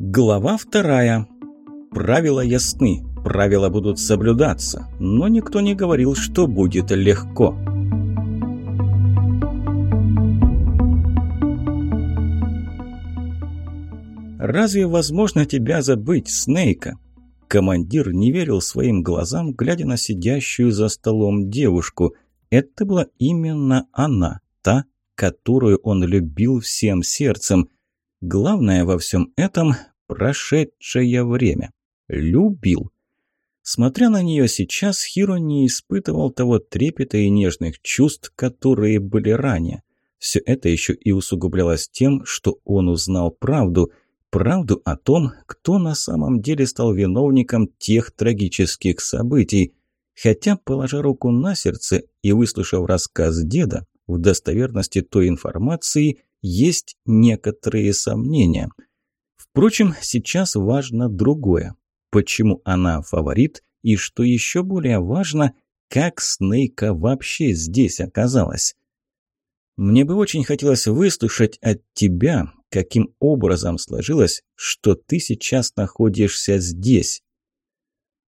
Глава вторая. Правила ясны, правила будут соблюдаться, но никто не говорил, что будет легко. «Разве возможно тебя забыть, Снейка?» Командир не верил своим глазам, глядя на сидящую за столом девушку. Это была именно она, та, которую он любил всем сердцем. Главное во всем этом – прошедшее время. Любил. Смотря на нее сейчас, Хиро не испытывал того трепета и нежных чувств, которые были ранее. Все это еще и усугублялось тем, что он узнал правду. Правду о том, кто на самом деле стал виновником тех трагических событий. Хотя, положа руку на сердце и выслушав рассказ деда, в достоверности той информации есть некоторые сомнения. Впрочем, сейчас важно другое. Почему она фаворит и, что еще более важно, как Снейка вообще здесь оказалась? Мне бы очень хотелось выслушать от тебя, каким образом сложилось, что ты сейчас находишься здесь.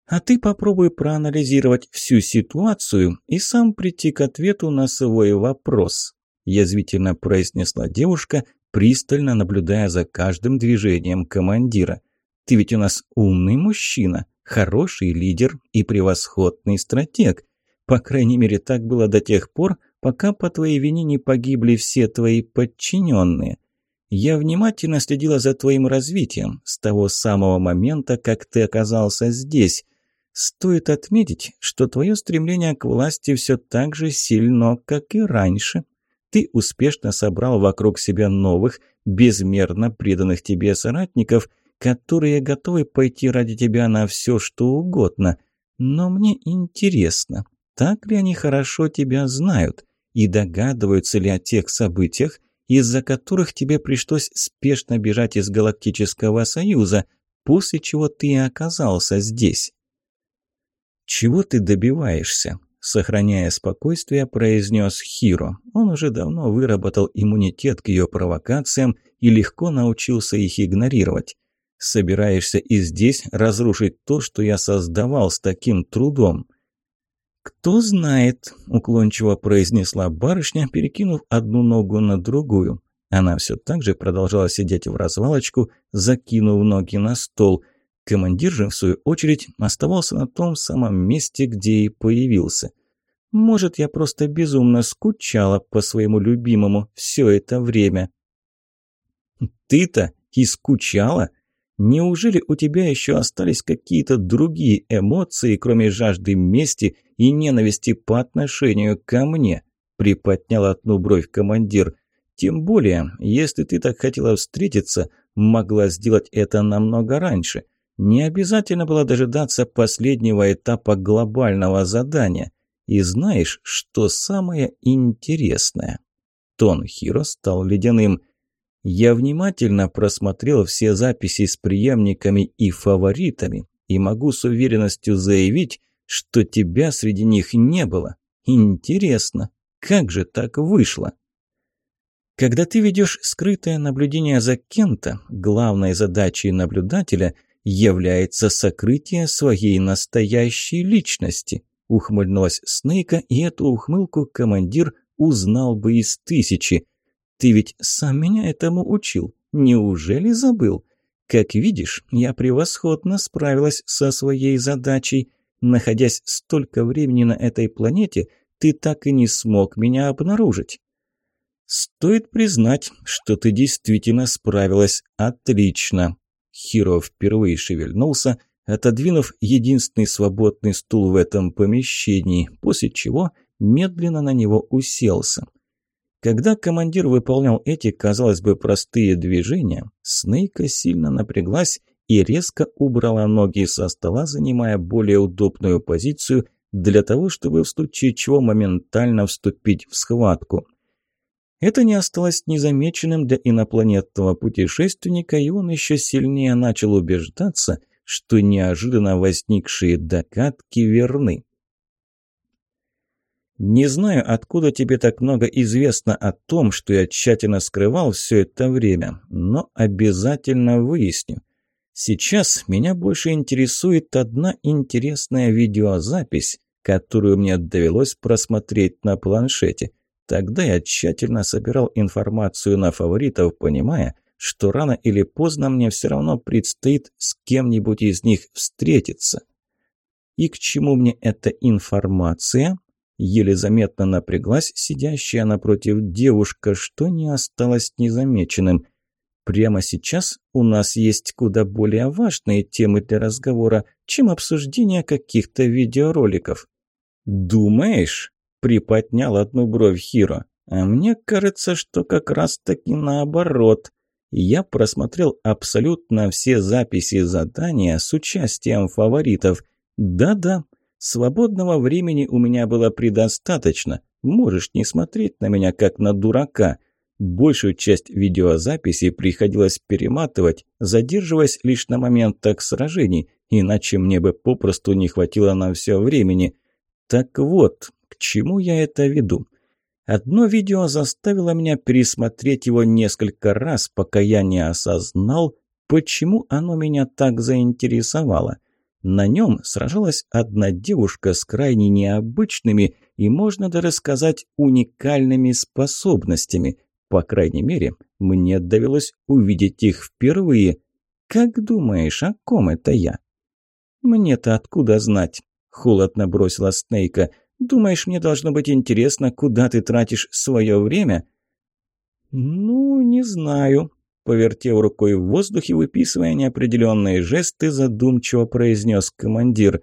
А ты попробуй проанализировать всю ситуацию и сам прийти к ответу на свой вопрос язвительно произнесла девушка, пристально наблюдая за каждым движением командира. «Ты ведь у нас умный мужчина, хороший лидер и превосходный стратег. По крайней мере, так было до тех пор, пока по твоей вине не погибли все твои подчиненные. Я внимательно следила за твоим развитием с того самого момента, как ты оказался здесь. Стоит отметить, что твое стремление к власти все так же сильно, как и раньше. Ты успешно собрал вокруг себя новых, безмерно преданных тебе соратников, которые готовы пойти ради тебя на все, что угодно. Но мне интересно, так ли они хорошо тебя знают и догадываются ли о тех событиях, из-за которых тебе пришлось спешно бежать из Галактического Союза, после чего ты оказался здесь? Чего ты добиваешься? Сохраняя спокойствие, произнес Хиро. Он уже давно выработал иммунитет к ее провокациям и легко научился их игнорировать. «Собираешься и здесь разрушить то, что я создавал с таким трудом?» «Кто знает», – уклончиво произнесла барышня, перекинув одну ногу на другую. Она все так же продолжала сидеть в развалочку, закинув ноги на стол – Командир же, в свою очередь, оставался на том самом месте, где и появился. Может, я просто безумно скучала по своему любимому все это время. Ты-то и скучала? Неужели у тебя еще остались какие-то другие эмоции, кроме жажды мести и ненависти по отношению ко мне? Приподнял одну бровь командир. Тем более, если ты так хотела встретиться, могла сделать это намного раньше. Не обязательно было дожидаться последнего этапа глобального задания. И знаешь, что самое интересное? Тон Хиро стал ледяным. Я внимательно просмотрел все записи с преемниками и фаворитами и могу с уверенностью заявить, что тебя среди них не было. Интересно, как же так вышло? Когда ты ведешь скрытое наблюдение за кем-то, главной задачей наблюдателя – является сокрытие своей настоящей личности», – ухмыльнулась Снейка, и эту ухмылку командир узнал бы из тысячи. «Ты ведь сам меня этому учил, неужели забыл? Как видишь, я превосходно справилась со своей задачей. Находясь столько времени на этой планете, ты так и не смог меня обнаружить». «Стоит признать, что ты действительно справилась отлично», Хиро впервые шевельнулся, отодвинув единственный свободный стул в этом помещении, после чего медленно на него уселся. Когда командир выполнял эти, казалось бы, простые движения, Снейка сильно напряглась и резко убрала ноги со стола, занимая более удобную позицию для того, чтобы в случае чего моментально вступить в схватку – это не осталось незамеченным для инопланетного путешественника, и он еще сильнее начал убеждаться, что неожиданно возникшие догадки верны. «Не знаю, откуда тебе так много известно о том, что я тщательно скрывал все это время, но обязательно выясню. Сейчас меня больше интересует одна интересная видеозапись, которую мне довелось просмотреть на планшете. Тогда я тщательно собирал информацию на фаворитов, понимая, что рано или поздно мне все равно предстоит с кем-нибудь из них встретиться. И к чему мне эта информация? Еле заметно напряглась сидящая напротив девушка, что не осталось незамеченным. Прямо сейчас у нас есть куда более важные темы для разговора, чем обсуждение каких-то видеороликов. «Думаешь?» – приподнял одну бровь Хиро. «А мне кажется, что как раз-таки наоборот. Я просмотрел абсолютно все записи задания с участием фаворитов. Да-да, Свободного времени у меня было предостаточно. Можешь не смотреть на меня как на дурака. Большую часть видеозаписи приходилось перематывать, задерживаясь лишь на моментах сражений, иначе мне бы попросту не хватило на все времени. Так вот, чему я это веду? Одно видео заставило меня пересмотреть его несколько раз, пока я не осознал, почему оно меня так заинтересовало – на нем сражалась одна девушка с крайне необычными и, можно даже сказать, уникальными способностями. По крайней мере, мне довелось увидеть их впервые. Как думаешь, о ком это я? Мне-то откуда знать? Холодно бросила Снейка. Думаешь, мне должно быть интересно, куда ты тратишь свое время? Ну, не знаю, Повертев рукой в воздухе, выписывая неопределенные жесты, задумчиво произнес командир.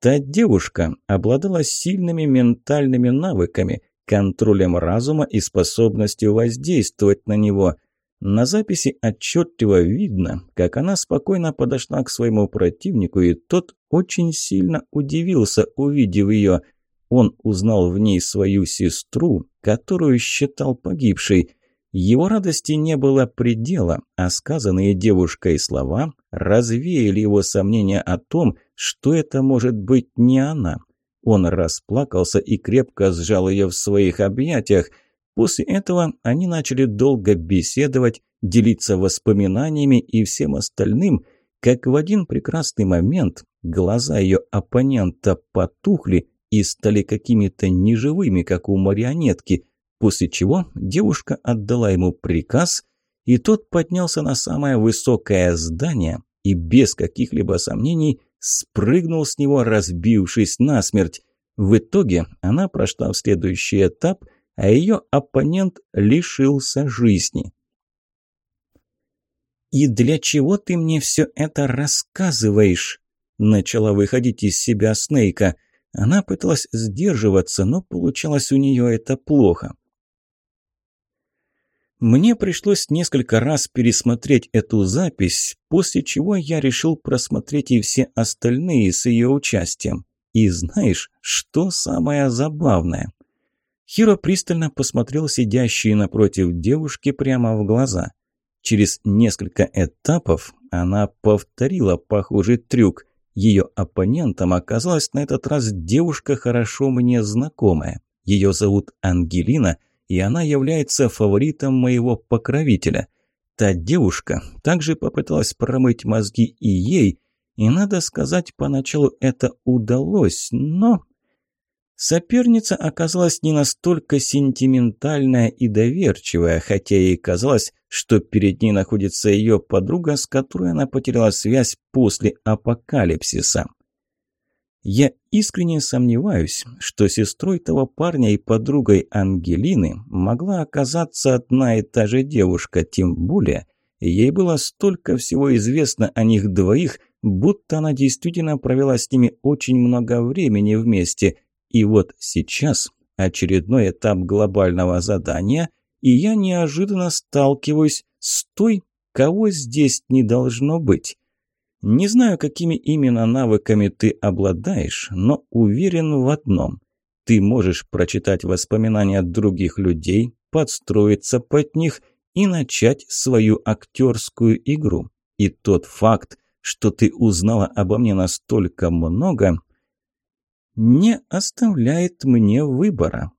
Та девушка обладала сильными ментальными навыками, контролем разума и способностью воздействовать на него. На записи отчетливо видно, как она спокойно подошла к своему противнику, и тот очень сильно удивился, увидев ее. Он узнал в ней свою сестру, которую считал погибшей – его радости не было предела, а сказанные девушкой слова развеяли его сомнения о том, что это может быть не она. Он расплакался и крепко сжал ее в своих объятиях. После этого они начали долго беседовать, делиться воспоминаниями и всем остальным, как в один прекрасный момент глаза ее оппонента потухли и стали какими-то неживыми, как у марионетки – после чего девушка отдала ему приказ, и тот поднялся на самое высокое здание и без каких-либо сомнений спрыгнул с него, разбившись насмерть. В итоге она прошла в следующий этап, а ее оппонент лишился жизни. «И для чего ты мне все это рассказываешь?» Начала выходить из себя Снейка. Она пыталась сдерживаться, но получалось у нее это плохо. Мне пришлось несколько раз пересмотреть эту запись, после чего я решил просмотреть и все остальные с ее участием. И знаешь, что самое забавное? Хиро пристально посмотрел сидящие напротив девушки прямо в глаза. Через несколько этапов она повторила похожий трюк. Ее оппонентом оказалась на этот раз девушка, хорошо мне знакомая. Ее зовут Ангелина – и она является фаворитом моего покровителя. Та девушка также попыталась промыть мозги и ей, и, надо сказать, поначалу это удалось, но... Соперница оказалась не настолько сентиментальная и доверчивая, хотя ей казалось, что перед ней находится ее подруга, с которой она потеряла связь после апокалипсиса. Я искренне сомневаюсь, что сестрой того парня и подругой Ангелины могла оказаться одна и та же девушка, тем более ей было столько всего известно о них двоих, будто она действительно провела с ними очень много времени вместе. И вот сейчас очередной этап глобального задания, и я неожиданно сталкиваюсь с той, кого здесь не должно быть. Не знаю, какими именно навыками ты обладаешь, но уверен в одном. Ты можешь прочитать воспоминания других людей, подстроиться под них и начать свою актерскую игру. И тот факт, что ты узнала обо мне настолько много, не оставляет мне выбора.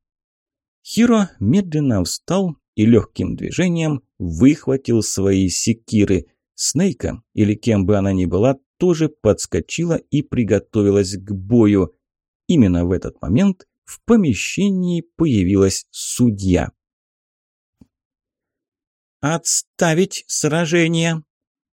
Хиро медленно встал и легким движением выхватил свои секиры – Снейка, или кем бы она ни была, тоже подскочила и приготовилась к бою. Именно в этот момент в помещении появилась судья. «Отставить сражение!» –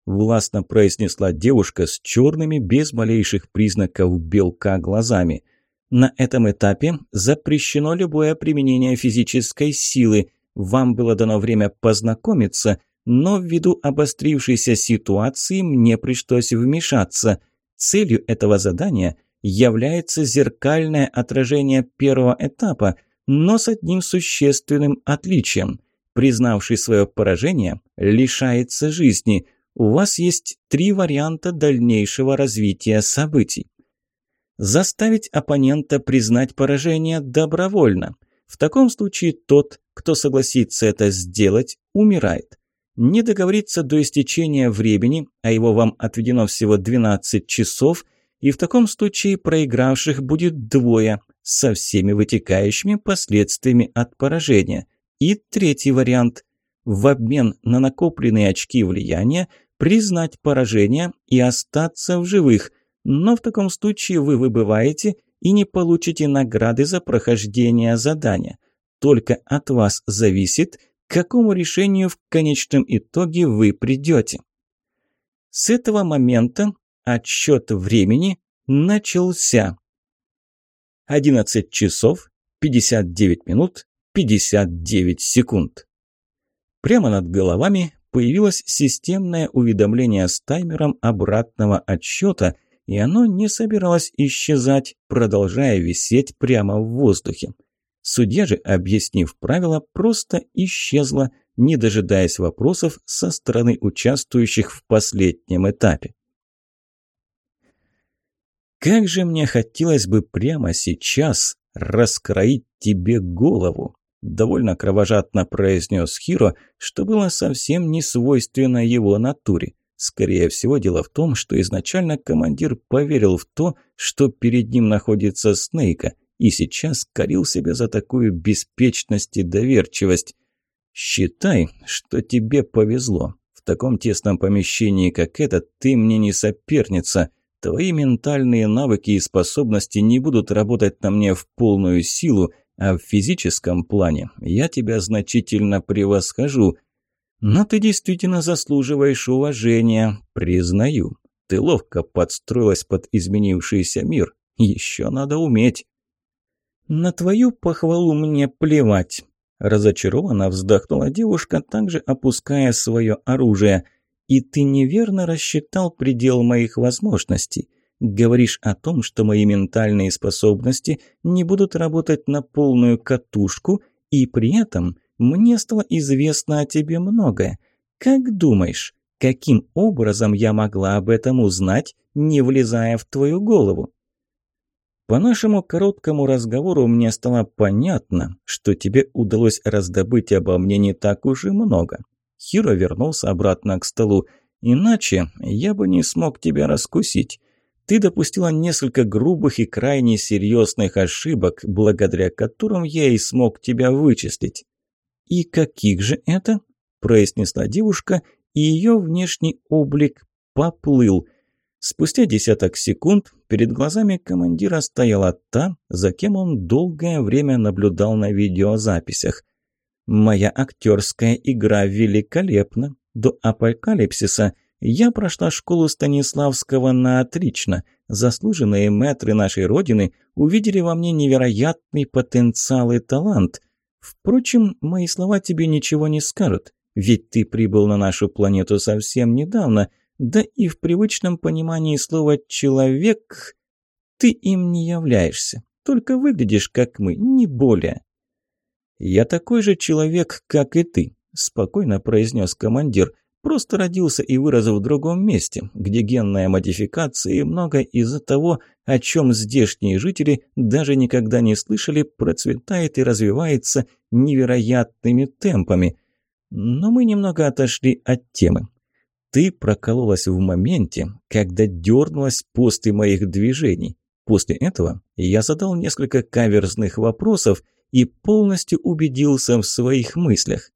властно произнесла девушка с черными, без малейших признаков белка глазами. «На этом этапе запрещено любое применение физической силы. Вам было дано время познакомиться, но ввиду обострившейся ситуации мне пришлось вмешаться. Целью этого задания является зеркальное отражение первого этапа, но с одним существенным отличием. Признавший свое поражение, лишается жизни. У вас есть три варианта дальнейшего развития событий. Заставить оппонента признать поражение добровольно. В таком случае тот, кто согласится это сделать, умирает не договориться до истечения времени, а его вам отведено всего 12 часов, и в таком случае проигравших будет двое со всеми вытекающими последствиями от поражения. И третий вариант – в обмен на накопленные очки влияния признать поражение и остаться в живых, но в таком случае вы выбываете и не получите награды за прохождение задания. Только от вас зависит – к какому решению в конечном итоге вы придете. С этого момента отсчет времени начался. 11 часов 59 минут 59 секунд. Прямо над головами появилось системное уведомление с таймером обратного отсчета, и оно не собиралось исчезать, продолжая висеть прямо в воздухе. Судья же, объяснив правила, просто исчезла, не дожидаясь вопросов со стороны участвующих в последнем этапе. «Как же мне хотелось бы прямо сейчас раскроить тебе голову!» Довольно кровожадно произнес Хиро, что было совсем не свойственно его натуре. Скорее всего, дело в том, что изначально командир поверил в то, что перед ним находится Снейка, и сейчас корил себя за такую беспечность и доверчивость. «Считай, что тебе повезло. В таком тесном помещении, как это, ты мне не соперница. Твои ментальные навыки и способности не будут работать на мне в полную силу, а в физическом плане я тебя значительно превосхожу. Но ты действительно заслуживаешь уважения, признаю. Ты ловко подстроилась под изменившийся мир. Еще надо уметь». «На твою похвалу мне плевать», – разочарованно вздохнула девушка, также опуская свое оружие. «И ты неверно рассчитал предел моих возможностей. Говоришь о том, что мои ментальные способности не будут работать на полную катушку, и при этом мне стало известно о тебе многое. Как думаешь, каким образом я могла об этом узнать, не влезая в твою голову?» По нашему короткому разговору мне стало понятно, что тебе удалось раздобыть обо мне не так уж и много. Хиро вернулся обратно к столу. Иначе я бы не смог тебя раскусить. Ты допустила несколько грубых и крайне серьезных ошибок, благодаря которым я и смог тебя вычислить. «И каких же это?» – произнесла девушка, и ее внешний облик поплыл – Спустя десяток секунд перед глазами командира стояла та, за кем он долгое время наблюдал на видеозаписях. «Моя актерская игра великолепна. До апокалипсиса я прошла школу Станиславского на отлично. Заслуженные мэтры нашей Родины увидели во мне невероятный потенциал и талант. Впрочем, мои слова тебе ничего не скажут, ведь ты прибыл на нашу планету совсем недавно – да и в привычном понимании слова «человек» ты им не являешься, только выглядишь как мы, не более. «Я такой же человек, как и ты», – спокойно произнес командир. «Просто родился и вырос в другом месте, где генная модификация и многое из-за того, о чем здешние жители даже никогда не слышали, процветает и развивается невероятными темпами. Но мы немного отошли от темы. Ты прокололась в моменте, когда дернулась после моих движений. После этого я задал несколько каверзных вопросов и полностью убедился в своих мыслях.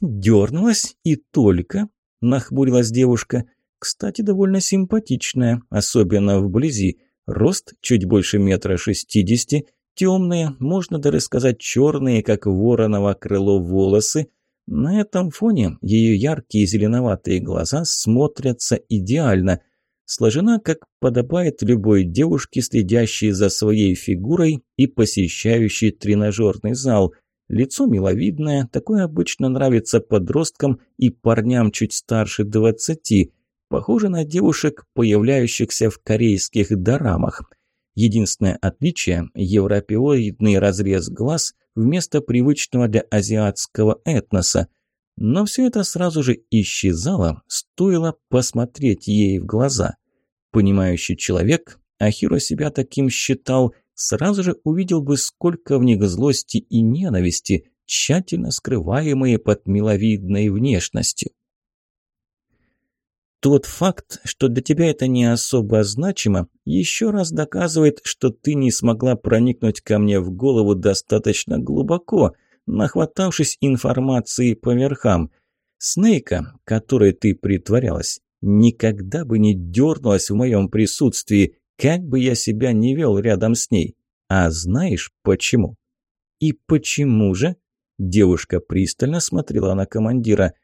«Дернулась и только?» – нахмурилась девушка. «Кстати, довольно симпатичная, особенно вблизи. Рост чуть больше метра шестидесяти, темные, можно даже сказать черные, как вороново крыло волосы. На этом фоне ее яркие зеленоватые глаза смотрятся идеально. Сложена, как подобает любой девушке, следящей за своей фигурой и посещающей тренажерный зал – Лицо миловидное, такое обычно нравится подросткам и парням чуть старше двадцати. Похоже на девушек, появляющихся в корейских дорамах. Единственное отличие – европеоидный разрез глаз вместо привычного для азиатского этноса. Но все это сразу же исчезало, стоило посмотреть ей в глаза. Понимающий человек, Ахиро себя таким считал – сразу же увидел бы, сколько в них злости и ненависти, тщательно скрываемые под миловидной внешностью. Тот факт, что для тебя это не особо значимо, еще раз доказывает, что ты не смогла проникнуть ко мне в голову достаточно глубоко, нахватавшись информации по верхам. Снейка, которой ты притворялась, никогда бы не дернулась в моем присутствии, как бы я себя не вел рядом с ней. А знаешь почему? И почему же? Девушка пристально смотрела на командира.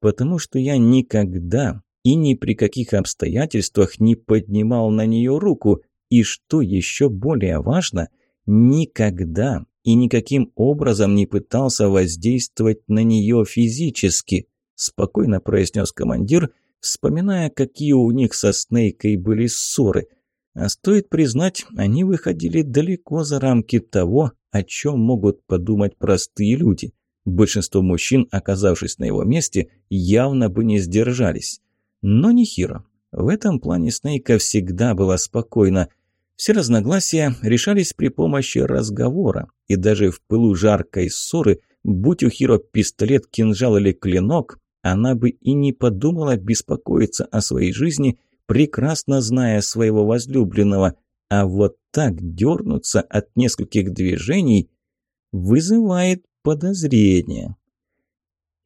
Потому что я никогда и ни при каких обстоятельствах не поднимал на нее руку. И что еще более важно, никогда и никаким образом не пытался воздействовать на нее физически, спокойно произнес командир, вспоминая, какие у них со Снейкой были ссоры – а стоит признать, они выходили далеко за рамки того, о чем могут подумать простые люди. Большинство мужчин, оказавшись на его месте, явно бы не сдержались. Но не Хиро. В этом плане Снейка всегда была спокойна. Все разногласия решались при помощи разговора, и даже в пылу жаркой ссоры, будь у Хиро пистолет, кинжал или клинок, она бы и не подумала беспокоиться о своей жизни прекрасно зная своего возлюбленного, а вот так дернуться от нескольких движений вызывает подозрение.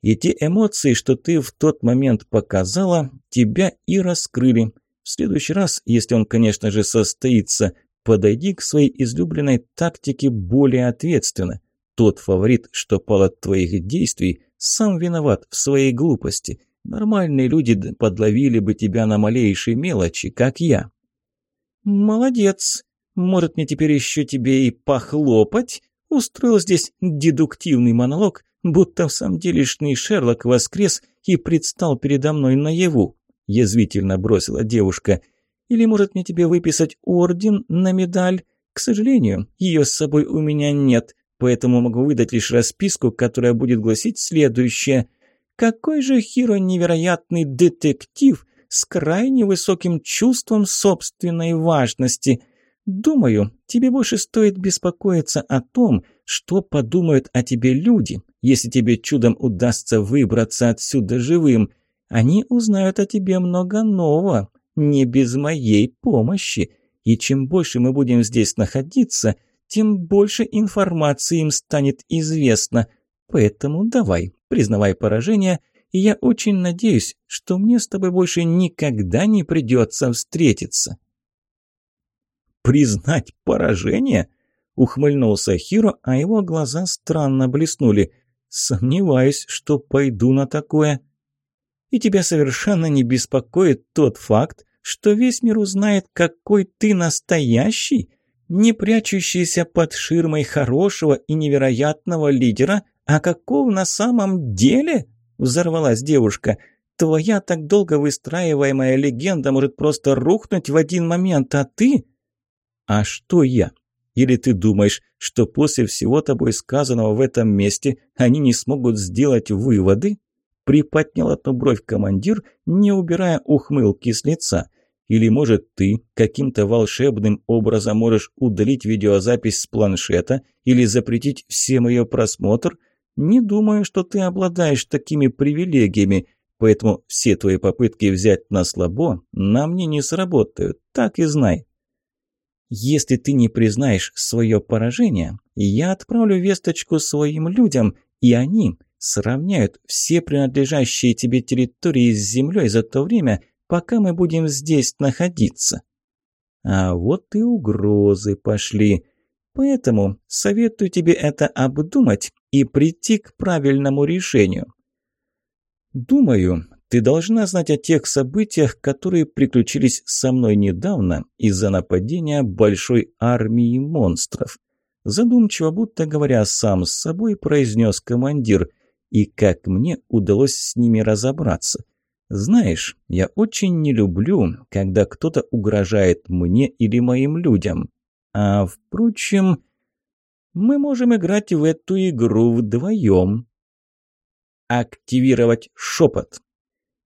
И те эмоции, что ты в тот момент показала, тебя и раскрыли. В следующий раз, если он, конечно же, состоится, подойди к своей излюбленной тактике более ответственно. Тот фаворит, что пал от твоих действий, сам виноват в своей глупости – Нормальные люди подловили бы тебя на малейшей мелочи, как я». «Молодец. Может, мне теперь еще тебе и похлопать?» Устроил здесь дедуктивный монолог, будто в самом делешный Шерлок воскрес и предстал передо мной наяву. Язвительно бросила девушка. «Или, может, мне тебе выписать орден на медаль? К сожалению, ее с собой у меня нет, поэтому могу выдать лишь расписку, которая будет гласить следующее – какой же Хиро невероятный детектив с крайне высоким чувством собственной важности. Думаю, тебе больше стоит беспокоиться о том, что подумают о тебе люди, если тебе чудом удастся выбраться отсюда живым. Они узнают о тебе много нового, не без моей помощи. И чем больше мы будем здесь находиться, тем больше информации им станет известно. Поэтому давай, признавай поражение, и я очень надеюсь, что мне с тобой больше никогда не придется встретиться». «Признать поражение?» – ухмыльнулся Хиро, а его глаза странно блеснули. «Сомневаюсь, что пойду на такое». «И тебя совершенно не беспокоит тот факт, что весь мир узнает, какой ты настоящий?» не прячущийся под ширмой хорошего и невероятного лидера, «А каков на самом деле?» – взорвалась девушка. «Твоя так долго выстраиваемая легенда может просто рухнуть в один момент, а ты...» «А что я? Или ты думаешь, что после всего тобой сказанного в этом месте они не смогут сделать выводы?» Приподнял одну бровь командир, не убирая ухмылки с лица. Или, может, ты каким-то волшебным образом можешь удалить видеозапись с планшета или запретить всем ее просмотр – не думаю, что ты обладаешь такими привилегиями, поэтому все твои попытки взять на слабо на мне не сработают, так и знай. Если ты не признаешь свое поражение, я отправлю весточку своим людям, и они сравняют все принадлежащие тебе территории с землей за то время, пока мы будем здесь находиться. А вот и угрозы пошли. Поэтому советую тебе это обдумать и прийти к правильному решению. Думаю, ты должна знать о тех событиях, которые приключились со мной недавно из-за нападения большой армии монстров. Задумчиво, будто говоря сам с собой, произнес командир, и как мне удалось с ними разобраться. Знаешь, я очень не люблю, когда кто-то угрожает мне или моим людям. А, впрочем, мы можем играть в эту игру вдвоем. Активировать шепот.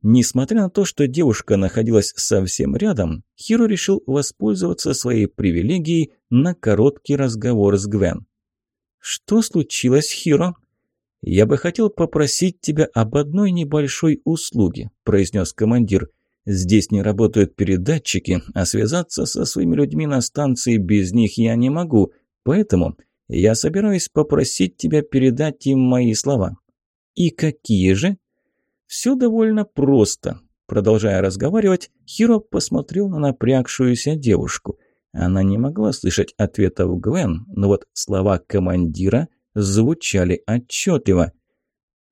Несмотря на то, что девушка находилась совсем рядом, Хиро решил воспользоваться своей привилегией на короткий разговор с Гвен. «Что случилось, Хиро?» «Я бы хотел попросить тебя об одной небольшой услуге», – произнес командир. «Здесь не работают передатчики, а связаться со своими людьми на станции без них я не могу, поэтому я собираюсь попросить тебя передать им мои слова». «И какие же?» «Все довольно просто». Продолжая разговаривать, Хиро посмотрел на напрягшуюся девушку. Она не могла слышать ответов Гвен, но вот слова командира звучали отчетливо.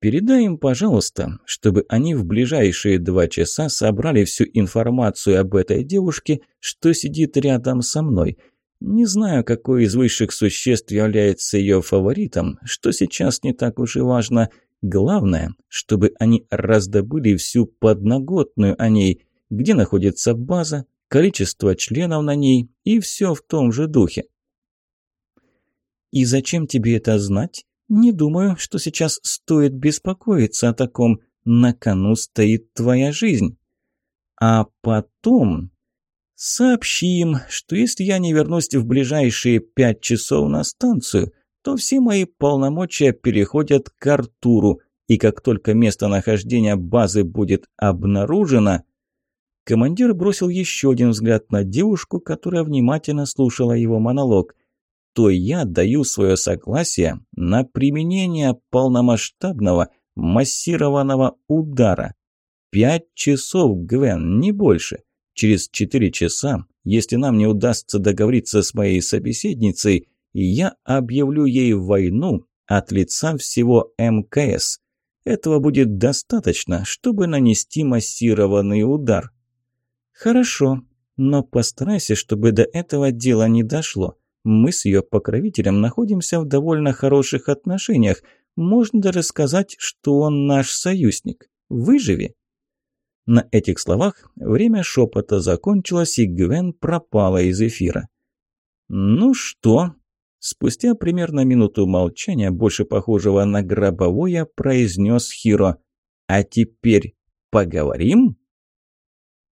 «Передай им, пожалуйста, чтобы они в ближайшие два часа собрали всю информацию об этой девушке, что сидит рядом со мной. Не знаю, какой из высших существ является ее фаворитом, что сейчас не так уж и важно. Главное, чтобы они раздобыли всю подноготную о ней, где находится база, количество членов на ней и все в том же духе. «И зачем тебе это знать? Не думаю, что сейчас стоит беспокоиться о таком. На кону стоит твоя жизнь. А потом...» «Сообщим, что если я не вернусь в ближайшие пять часов на станцию, то все мои полномочия переходят к Артуру, и как только местонахождение базы будет обнаружено...» Командир бросил еще один взгляд на девушку, которая внимательно слушала его монолог то я даю свое согласие на применение полномасштабного массированного удара. Пять часов, Гвен, не больше. Через четыре часа, если нам не удастся договориться с моей собеседницей, я объявлю ей войну от лица всего МКС. Этого будет достаточно, чтобы нанести массированный удар. Хорошо, но постарайся, чтобы до этого дела не дошло. Мы с ее покровителем находимся в довольно хороших отношениях. Можно даже сказать, что он наш союзник. Выживи!» На этих словах время шепота закончилось, и Гвен пропала из эфира. «Ну что?» Спустя примерно минуту молчания, больше похожего на гробовое, произнес Хиро. «А теперь поговорим?»